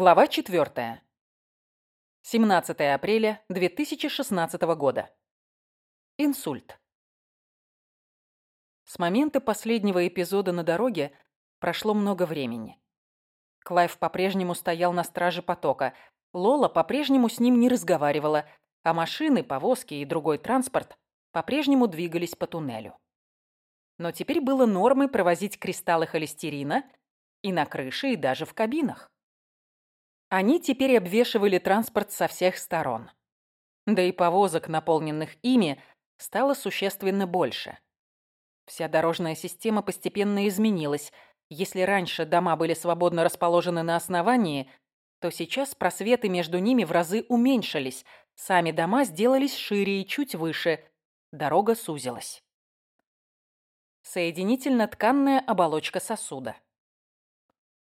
Глава 4. 17 апреля 2016 года. Инсульт. С момента последнего эпизода на дороге прошло много времени. Клайв по-прежнему стоял на страже потока. Лола по-прежнему с ним не разговаривала, а машины, повозки и другой транспорт по-прежнему двигались по туннелю. Но теперь было нормой провозить кристаллы холестерина и на крыше, и даже в кабинах. Они теперь обвешивали транспорт со всех сторон. Да и повозок, наполненных ими, стало существенно больше. Вся дорожная система постепенно изменилась. Если раньше дома были свободно расположены на основании, то сейчас просветы между ними в разы уменьшились. Сами дома сделались шире и чуть выше. Дорога сузилась. Соединительно-тканная оболочка сосуда.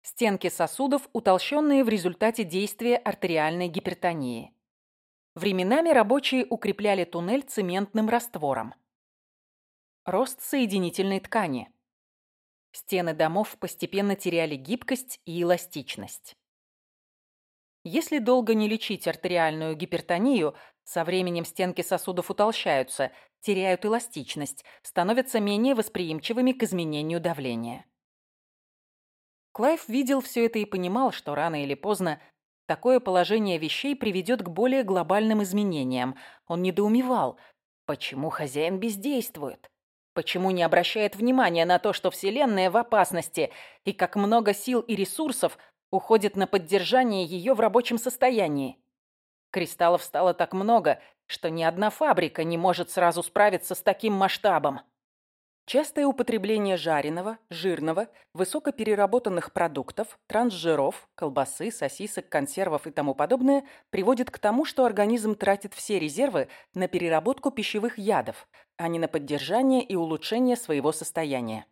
Стенки сосудов, утолщенные в результате действия артериальной гипертонии. Временами рабочие укрепляли туннель цементным раствором. Рост соединительной ткани. Стены домов постепенно теряли гибкость и эластичность. Если долго не лечить артериальную гипертонию, со временем стенки сосудов утолщаются, теряют эластичность, становятся менее восприимчивыми к изменению давления. Клайв видел все это и понимал, что рано или поздно такое положение вещей приведет к более глобальным изменениям. Он недоумевал, почему хозяин бездействует? Почему не обращает внимания на то, что Вселенная в опасности, и как много сил и ресурсов уходит на поддержание ее в рабочем состоянии? Кристаллов стало так много, что ни одна фабрика не может сразу справиться с таким масштабом. Частое употребление жареного, жирного, высокопереработанных продуктов, трансжиров, колбасы, сосисок, консервов и тому подобное приводит к тому, что организм тратит все резервы на переработку пищевых ядов, а не на поддержание и улучшение своего состояния.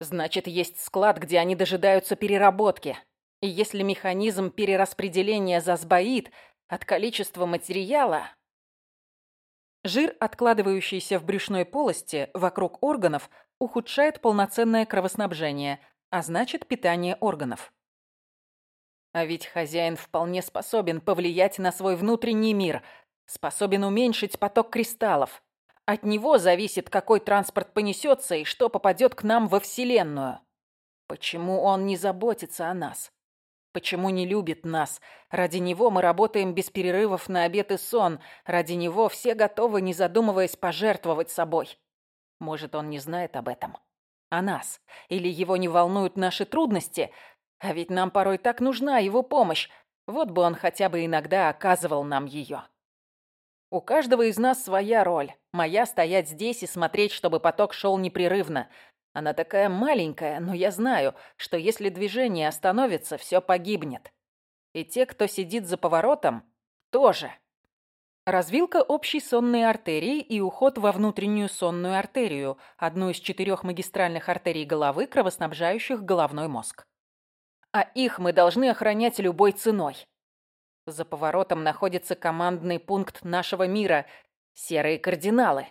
Значит, есть склад, где они дожидаются переработки. И если механизм перераспределения засбоит от количества материала, Жир, откладывающийся в брюшной полости вокруг органов, ухудшает полноценное кровоснабжение, а значит питание органов. А ведь хозяин вполне способен повлиять на свой внутренний мир, способен уменьшить поток кристаллов. От него зависит, какой транспорт понесется и что попадет к нам во Вселенную. Почему он не заботится о нас? Почему не любит нас? Ради него мы работаем без перерывов на обед и сон. Ради него все готовы, не задумываясь, пожертвовать собой. Может, он не знает об этом? О нас? Или его не волнуют наши трудности? А ведь нам порой так нужна его помощь. Вот бы он хотя бы иногда оказывал нам ее. У каждого из нас своя роль. Моя стоять здесь и смотреть, чтобы поток шел непрерывно. Она такая маленькая, но я знаю, что если движение остановится, все погибнет. И те, кто сидит за поворотом, тоже. Развилка общей сонной артерии и уход во внутреннюю сонную артерию, одну из четырех магистральных артерий головы, кровоснабжающих головной мозг. А их мы должны охранять любой ценой. За поворотом находится командный пункт нашего мира – серые кардиналы.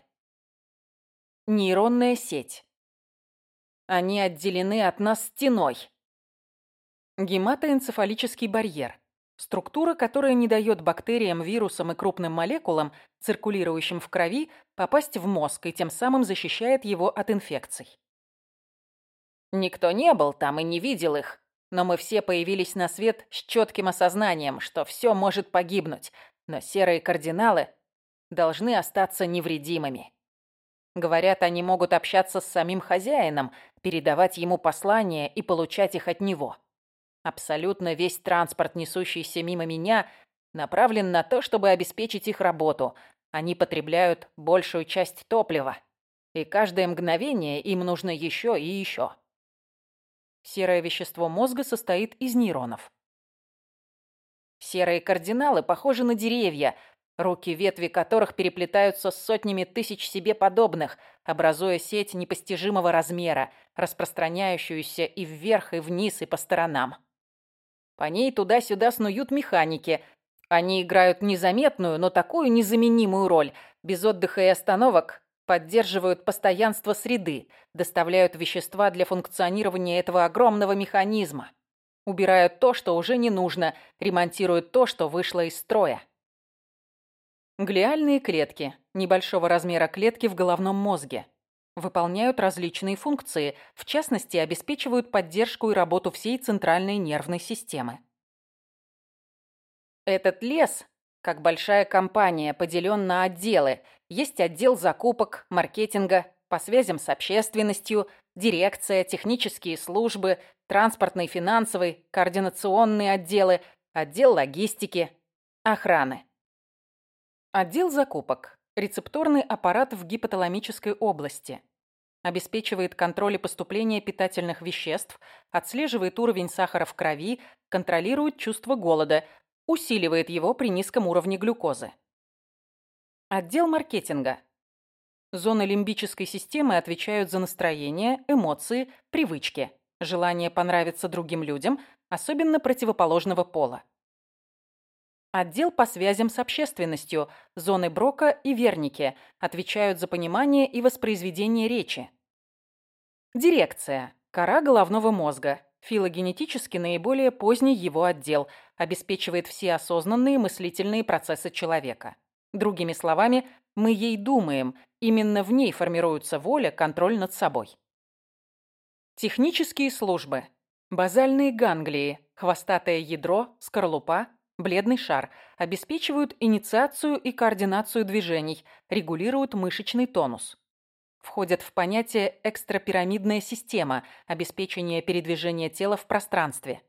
Нейронная сеть. Они отделены от нас стеной. Гематоэнцефалический барьер. Структура, которая не дает бактериям, вирусам и крупным молекулам, циркулирующим в крови, попасть в мозг и тем самым защищает его от инфекций. Никто не был там и не видел их, но мы все появились на свет с четким осознанием, что все может погибнуть, но серые кардиналы должны остаться невредимыми. Говорят, они могут общаться с самим хозяином, передавать ему послания и получать их от него. Абсолютно весь транспорт, несущийся мимо меня, направлен на то, чтобы обеспечить их работу. Они потребляют большую часть топлива. И каждое мгновение им нужно еще и еще. Серое вещество мозга состоит из нейронов. Серые кардиналы похожи на деревья – руки ветви которых переплетаются с сотнями тысяч себе подобных, образуя сеть непостижимого размера, распространяющуюся и вверх, и вниз, и по сторонам. По ней туда-сюда снуют механики. Они играют незаметную, но такую незаменимую роль. Без отдыха и остановок поддерживают постоянство среды, доставляют вещества для функционирования этого огромного механизма. Убирают то, что уже не нужно, ремонтируют то, что вышло из строя. Глиальные клетки – небольшого размера клетки в головном мозге. Выполняют различные функции, в частности, обеспечивают поддержку и работу всей центральной нервной системы. Этот лес, как большая компания, поделен на отделы. Есть отдел закупок, маркетинга, по связям с общественностью, дирекция, технические службы, транспортный, финансовый, координационные отделы, отдел логистики, охраны. Отдел закупок. Рецепторный аппарат в гипоталамической области. Обеспечивает контроль поступления питательных веществ, отслеживает уровень сахара в крови, контролирует чувство голода, усиливает его при низком уровне глюкозы. Отдел маркетинга. Зоны лимбической системы отвечают за настроение, эмоции, привычки, желание понравиться другим людям, особенно противоположного пола. Отдел по связям с общественностью, зоны Брока и Верники отвечают за понимание и воспроизведение речи. Дирекция. Кора головного мозга. Филогенетически наиболее поздний его отдел. Обеспечивает все осознанные мыслительные процессы человека. Другими словами, мы ей думаем. Именно в ней формируется воля, контроль над собой. Технические службы. Базальные ганглии, хвостатое ядро, скорлупа, бледный шар обеспечивают инициацию и координацию движений, регулируют мышечный тонус. Входят в понятие экстрапирамидная система, обеспечение передвижения тела в пространстве.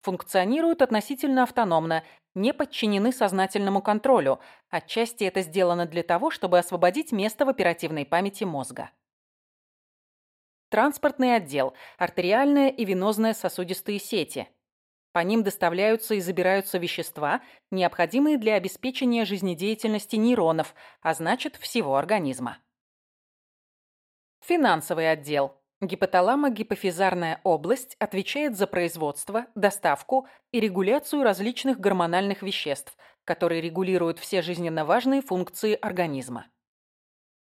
Функционируют относительно автономно, не подчинены сознательному контролю. Отчасти это сделано для того, чтобы освободить место в оперативной памяти мозга. Транспортный отдел, артериальная и венозная сосудистые сети – по ним доставляются и забираются вещества, необходимые для обеспечения жизнедеятельности нейронов, а значит, всего организма. Финансовый отдел. Гипоталамо-гипофизарная область отвечает за производство, доставку и регуляцию различных гормональных веществ, которые регулируют все жизненно важные функции организма.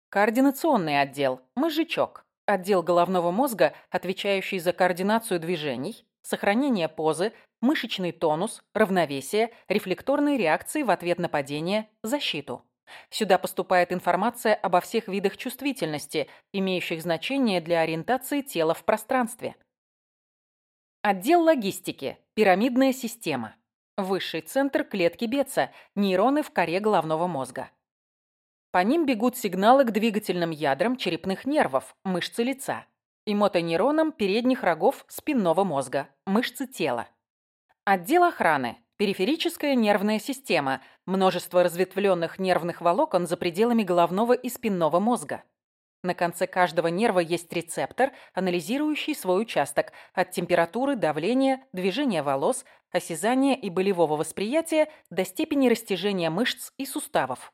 Координационный отдел. Мозжечок. Отдел головного мозга, отвечающий за координацию движений, сохранение позы, мышечный тонус, равновесие, рефлекторные реакции в ответ на падение, защиту. Сюда поступает информация обо всех видах чувствительности, имеющих значение для ориентации тела в пространстве. Отдел логистики. Пирамидная система. Высший центр клетки Бетца. Нейроны в коре головного мозга. По ним бегут сигналы к двигательным ядрам черепных нервов, мышцы лица и мотонейронам передних рогов спинного мозга, мышцы тела. Отдел охраны. Периферическая нервная система. Множество разветвленных нервных волокон за пределами головного и спинного мозга. На конце каждого нерва есть рецептор, анализирующий свой участок от температуры, давления, движения волос, осязания и болевого восприятия до степени растяжения мышц и суставов.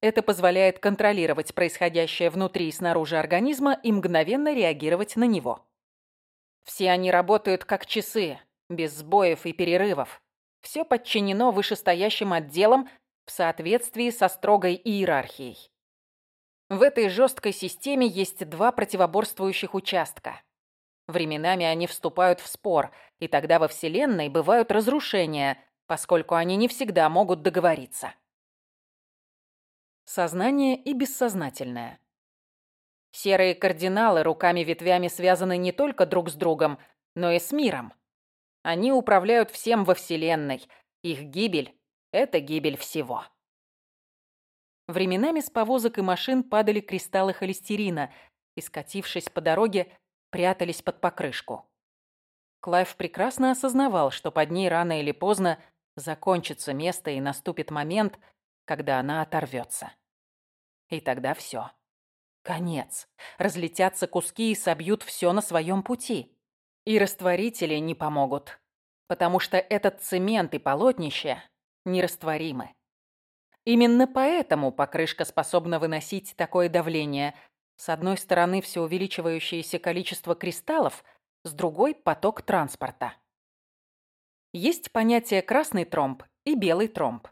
Это позволяет контролировать происходящее внутри и снаружи организма и мгновенно реагировать на него. Все они работают как часы, без сбоев и перерывов. Все подчинено вышестоящим отделам в соответствии со строгой иерархией. В этой жесткой системе есть два противоборствующих участка. Временами они вступают в спор, и тогда во Вселенной бывают разрушения, поскольку они не всегда могут договориться. Сознание и бессознательное. Серые кардиналы руками-ветвями связаны не только друг с другом, но и с миром. Они управляют всем во Вселенной. Их гибель – это гибель всего. Временами с повозок и машин падали кристаллы холестерина и, скатившись по дороге, прятались под покрышку. Клайв прекрасно осознавал, что под ней рано или поздно закончится место и наступит момент, когда она оторвется. И тогда все. Конец. Разлетятся куски и собьют все на своем пути. И растворители не помогут, потому что этот цемент и полотнище нерастворимы. Именно поэтому покрышка способна выносить такое давление. С одной стороны, все увеличивающееся количество кристаллов, с другой – поток транспорта. Есть понятие красный тромб и белый тромб.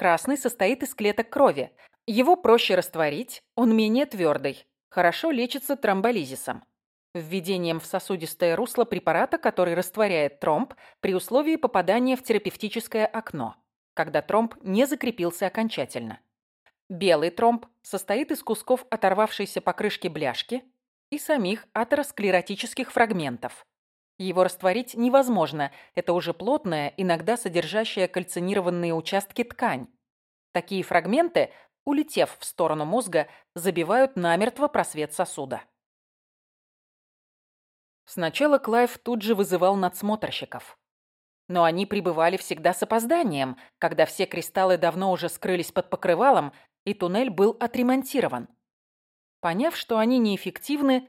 Красный состоит из клеток крови. Его проще растворить, он менее твердый, хорошо лечится тромболизисом. введением в сосудистое русло препарата, который растворяет тромб при условии попадания в терапевтическое окно, когда тромб не закрепился окончательно. Белый тромб состоит из кусков оторвавшейся покрышки бляшки и самих атеросклеротических фрагментов. Его растворить невозможно, это уже плотная, иногда содержащая кальцинированные участки ткань. Такие фрагменты, улетев в сторону мозга, забивают намертво просвет сосуда. Сначала Клайв тут же вызывал надсмотрщиков. Но они прибывали всегда с опозданием, когда все кристаллы давно уже скрылись под покрывалом, и туннель был отремонтирован. Поняв, что они неэффективны,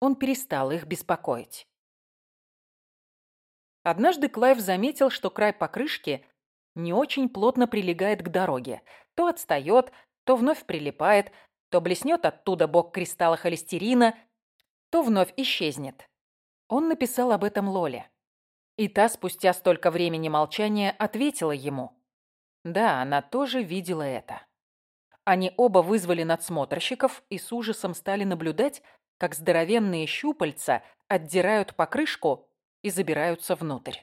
он перестал их беспокоить. Однажды Клайв заметил, что край покрышки не очень плотно прилегает к дороге. То отстает, то вновь прилипает, то блеснет оттуда бок кристалла холестерина, то вновь исчезнет. Он написал об этом Лоле. И та спустя столько времени молчания ответила ему. Да, она тоже видела это. Они оба вызвали надсмотрщиков и с ужасом стали наблюдать, как здоровенные щупальца отдирают покрышку и забираются внутрь.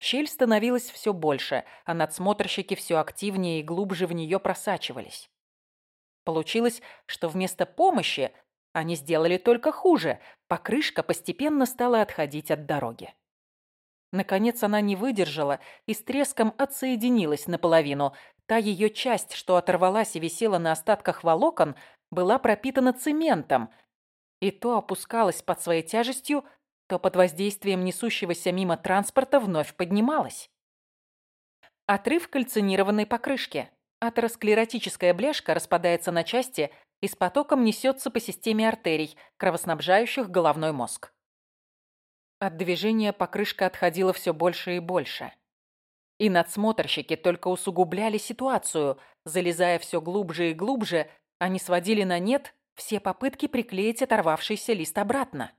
Щель становилась все больше, а надсмотрщики все активнее и глубже в нее просачивались. Получилось, что вместо помощи они сделали только хуже. Покрышка постепенно стала отходить от дороги. Наконец она не выдержала и с треском отсоединилась наполовину. Та ее часть, что оторвалась и висела на остатках волокон, была пропитана цементом и то опускалась под своей тяжестью, то под воздействием несущегося мимо транспорта вновь поднималась. Отрыв кальцинированной покрышки. Атеросклеротическая бляшка распадается на части и с потоком несется по системе артерий, кровоснабжающих головной мозг. От движения покрышка отходила все больше и больше. И надсмотрщики только усугубляли ситуацию, залезая все глубже и глубже, они сводили на нет все попытки приклеить оторвавшийся лист обратно.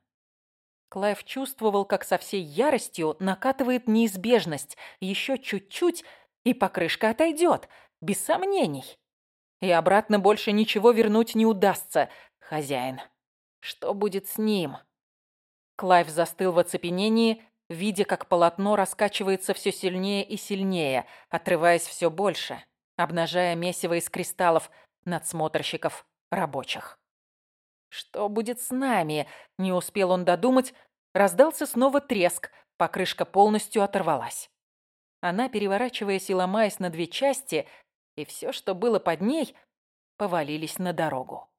Клайв чувствовал, как со всей яростью накатывает неизбежность. Еще чуть-чуть, и покрышка отойдет, без сомнений. И обратно больше ничего вернуть не удастся, хозяин. Что будет с ним? Клайв застыл в оцепенении, видя, как полотно раскачивается все сильнее и сильнее, отрываясь все больше, обнажая месиво из кристаллов надсмотрщиков рабочих. Что будет с нами? Не успел он додумать, раздался снова треск, покрышка полностью оторвалась. Она, переворачиваясь и ломаясь на две части, и все, что было под ней, повалились на дорогу.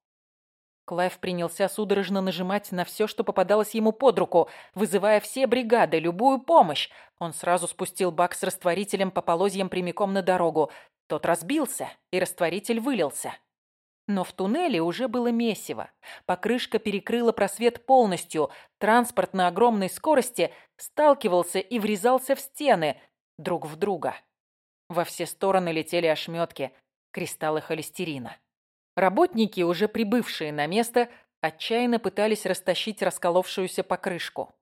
Клайв принялся судорожно нажимать на все, что попадалось ему под руку, вызывая все бригады, любую помощь. Он сразу спустил бак с растворителем по полозьям прямиком на дорогу. Тот разбился, и растворитель вылился. Но в туннеле уже было месиво. Покрышка перекрыла просвет полностью. Транспорт на огромной скорости сталкивался и врезался в стены друг в друга. Во все стороны летели ошметки, кристаллы холестерина. Работники, уже прибывшие на место, отчаянно пытались растащить расколовшуюся покрышку.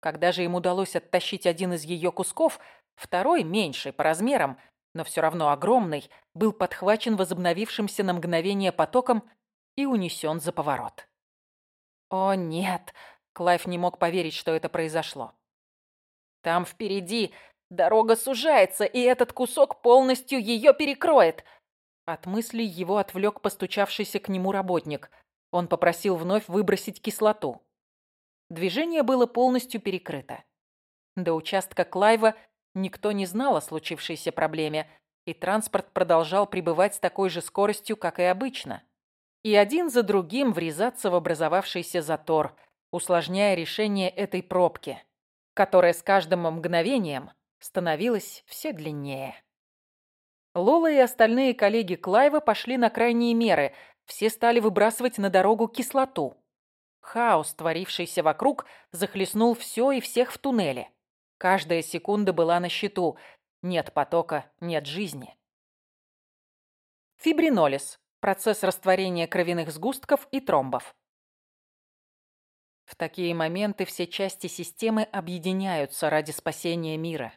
Когда же им удалось оттащить один из ее кусков, второй, меньший по размерам, но все равно огромный, был подхвачен возобновившимся на мгновение потоком и унесен за поворот. О, нет! Клайв не мог поверить, что это произошло. Там впереди Дорога сужается, и этот кусок полностью ее перекроет. От мыслей его отвлек постучавшийся к нему работник. Он попросил вновь выбросить кислоту. Движение было полностью перекрыто. До участка Клайва никто не знал о случившейся проблеме, и транспорт продолжал пребывать с такой же скоростью, как и обычно. И один за другим врезаться в образовавшийся затор, усложняя решение этой пробки, которая с каждым мгновением становилось все длиннее. Лола и остальные коллеги Клайва пошли на крайние меры. Все стали выбрасывать на дорогу кислоту. Хаос, творившийся вокруг, захлестнул все и всех в туннеле. Каждая секунда была на счету. Нет потока, нет жизни. Фибринолиз – процесс растворения кровяных сгустков и тромбов. В такие моменты все части системы объединяются ради спасения мира.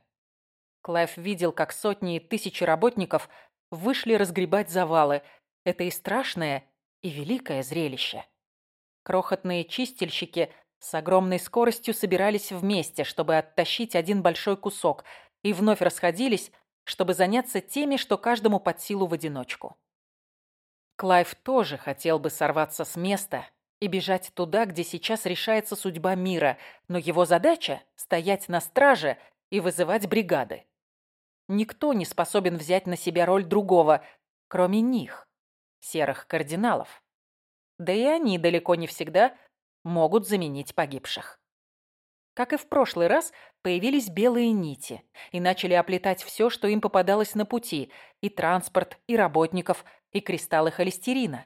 Клайв видел, как сотни и тысячи работников вышли разгребать завалы. Это и страшное, и великое зрелище. Крохотные чистильщики с огромной скоростью собирались вместе, чтобы оттащить один большой кусок, и вновь расходились, чтобы заняться теми, что каждому под силу в одиночку. Клайв тоже хотел бы сорваться с места и бежать туда, где сейчас решается судьба мира, но его задача — стоять на страже и вызывать бригады. Никто не способен взять на себя роль другого, кроме них, серых кардиналов. Да и они далеко не всегда могут заменить погибших. Как и в прошлый раз, появились белые нити и начали оплетать все, что им попадалось на пути, и транспорт, и работников, и кристаллы холестерина.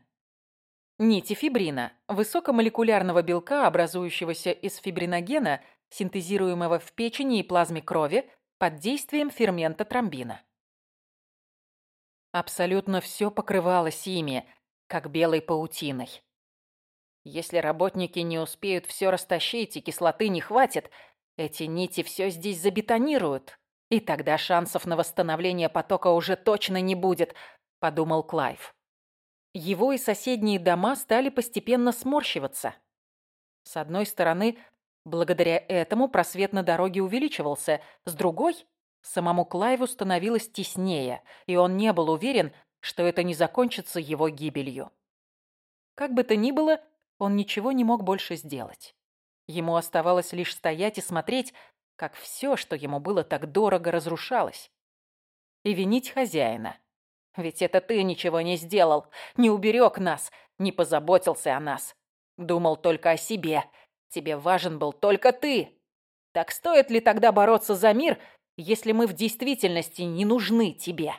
Нити фибрина, высокомолекулярного белка, образующегося из фибриногена, синтезируемого в печени и плазме крови под действием фермента тромбина. Абсолютно все покрывалось ими, как белой паутиной. Если работники не успеют все растащить и кислоты не хватит, эти нити все здесь забетонируют. И тогда шансов на восстановление потока уже точно не будет, подумал Клайв. Его и соседние дома стали постепенно сморщиваться. С одной стороны, благодаря этому просвет на дороге увеличивался, с другой, самому Клайву становилось теснее, и он не был уверен, что это не закончится его гибелью. Как бы то ни было, он ничего не мог больше сделать. Ему оставалось лишь стоять и смотреть, как все, что ему было так дорого, разрушалось. И винить хозяина. Ведь это ты ничего не сделал, не уберег нас, не позаботился о нас. Думал только о себе. Тебе важен был только ты. Так стоит ли тогда бороться за мир, если мы в действительности не нужны тебе?»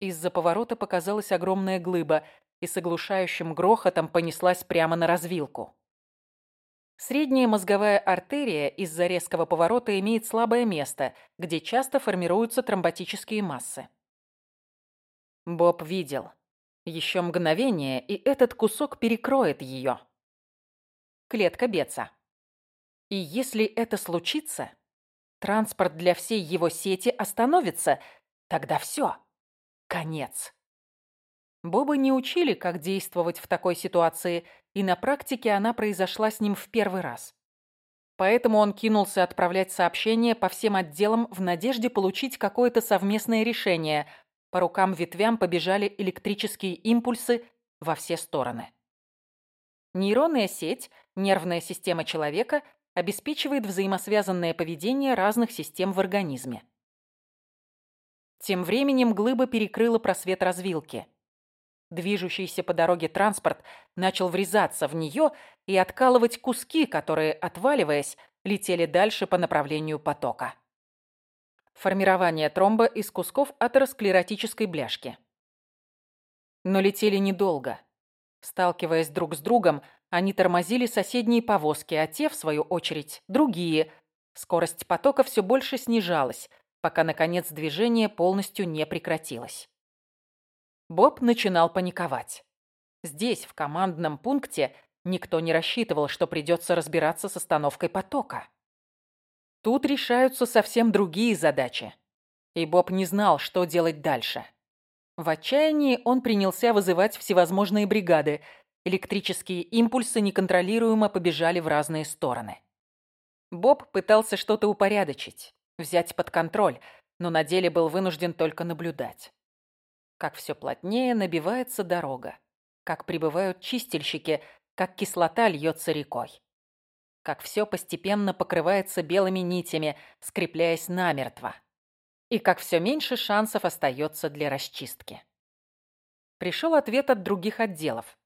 Из-за поворота показалась огромная глыба, и с оглушающим грохотом понеслась прямо на развилку. Средняя мозговая артерия из-за резкого поворота имеет слабое место, где часто формируются тромботические массы. Боб видел. Еще мгновение, и этот кусок перекроет ее. Клетка Беца. И если это случится, транспорт для всей его сети остановится, тогда все. Конец. Боба не учили, как действовать в такой ситуации, и на практике она произошла с ним в первый раз. Поэтому он кинулся отправлять сообщения по всем отделам в надежде получить какое-то совместное решение. По рукам ветвям побежали электрические импульсы во все стороны. Нейронная сеть, нервная система человека, обеспечивает взаимосвязанное поведение разных систем в организме. Тем временем глыба перекрыла просвет развилки. Движущийся по дороге транспорт начал врезаться в нее и откалывать куски, которые, отваливаясь, летели дальше по направлению потока. Формирование тромба из кусков атеросклеротической бляшки. Но летели недолго. Сталкиваясь друг с другом, они тормозили соседние повозки, а те, в свою очередь, другие. Скорость потока все больше снижалась, пока, наконец, движение полностью не прекратилось. Боб начинал паниковать. Здесь, в командном пункте, никто не рассчитывал, что придется разбираться с остановкой потока. Тут решаются совсем другие задачи. И Боб не знал, что делать дальше. В отчаянии он принялся вызывать всевозможные бригады. Электрические импульсы неконтролируемо побежали в разные стороны. Боб пытался что-то упорядочить, взять под контроль, но на деле был вынужден только наблюдать как все плотнее набивается дорога, как прибывают чистильщики, как кислота льется рекой. Как все постепенно покрывается белыми нитями, скрепляясь намертво. И как все меньше шансов остается для расчистки. Пришел ответ от других отделов.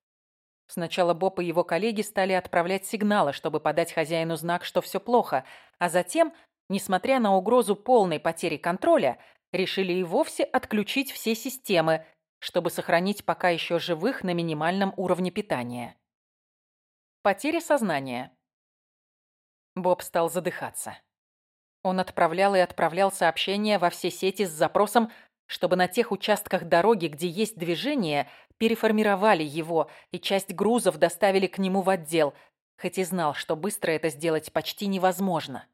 Сначала Боб и его коллеги стали отправлять сигналы, чтобы подать хозяину знак, что все плохо, а затем, несмотря на угрозу полной потери контроля, решили и вовсе отключить все системы, чтобы сохранить пока еще живых на минимальном уровне питания. Потеря сознания. Боб стал задыхаться. Он отправлял и отправлял сообщения во все сети с запросом, чтобы на тех участках дороги, где есть движение, переформировали его и часть грузов доставили к нему в отдел, хоть и знал, что быстро это сделать почти невозможно.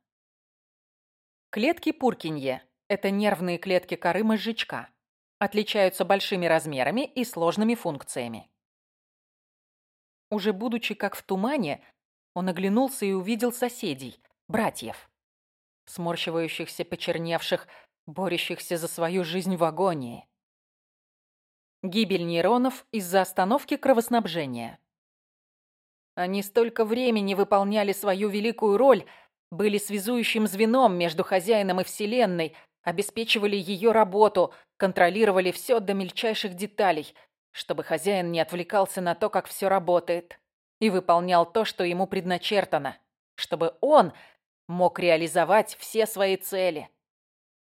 Клетки Пуркинье это нервные клетки коры мозжечка. Отличаются большими размерами и сложными функциями. Уже будучи как в тумане, он оглянулся и увидел соседей, братьев, сморщивающихся, почерневших, борющихся за свою жизнь в агонии. Гибель нейронов из-за остановки кровоснабжения. Они столько времени выполняли свою великую роль, были связующим звеном между хозяином и Вселенной, обеспечивали ее работу, контролировали все до мельчайших деталей, чтобы хозяин не отвлекался на то, как все работает, и выполнял то, что ему предначертано, чтобы он мог реализовать все свои цели.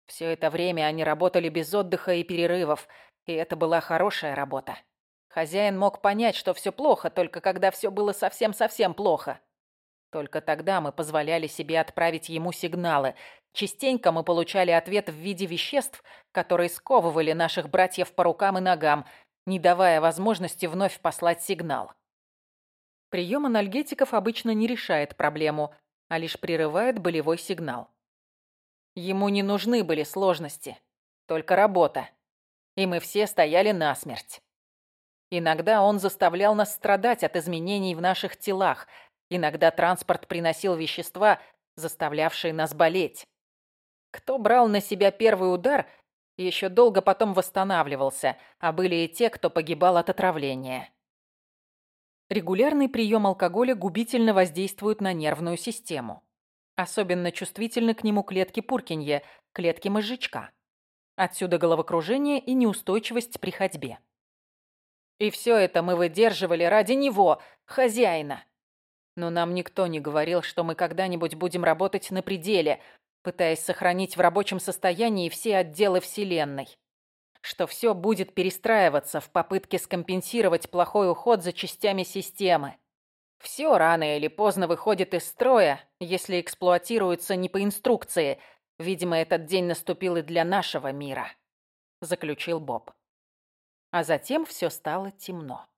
Все это время они работали без отдыха и перерывов, и это была хорошая работа. Хозяин мог понять, что все плохо, только когда все было совсем-совсем плохо. Только тогда мы позволяли себе отправить ему сигналы. Частенько мы получали ответ в виде веществ, которые сковывали наших братьев по рукам и ногам, не давая возможности вновь послать сигнал. Прием анальгетиков обычно не решает проблему, а лишь прерывает болевой сигнал. Ему не нужны были сложности, только работа. И мы все стояли насмерть. Иногда он заставлял нас страдать от изменений в наших телах. Иногда транспорт приносил вещества, заставлявшие нас болеть. Кто брал на себя первый удар, еще долго потом восстанавливался, а были и те, кто погибал от отравления. Регулярный прием алкоголя губительно воздействует на нервную систему. Особенно чувствительны к нему клетки Пуркинья, клетки мозжечка. Отсюда головокружение и неустойчивость при ходьбе. И все это мы выдерживали ради него, хозяина. Но нам никто не говорил, что мы когда-нибудь будем работать на пределе, пытаясь сохранить в рабочем состоянии все отделы Вселенной. Что все будет перестраиваться в попытке скомпенсировать плохой уход за частями системы. Все рано или поздно выходит из строя, если эксплуатируется не по инструкции. Видимо, этот день наступил и для нашего мира, заключил Боб. А затем все стало темно.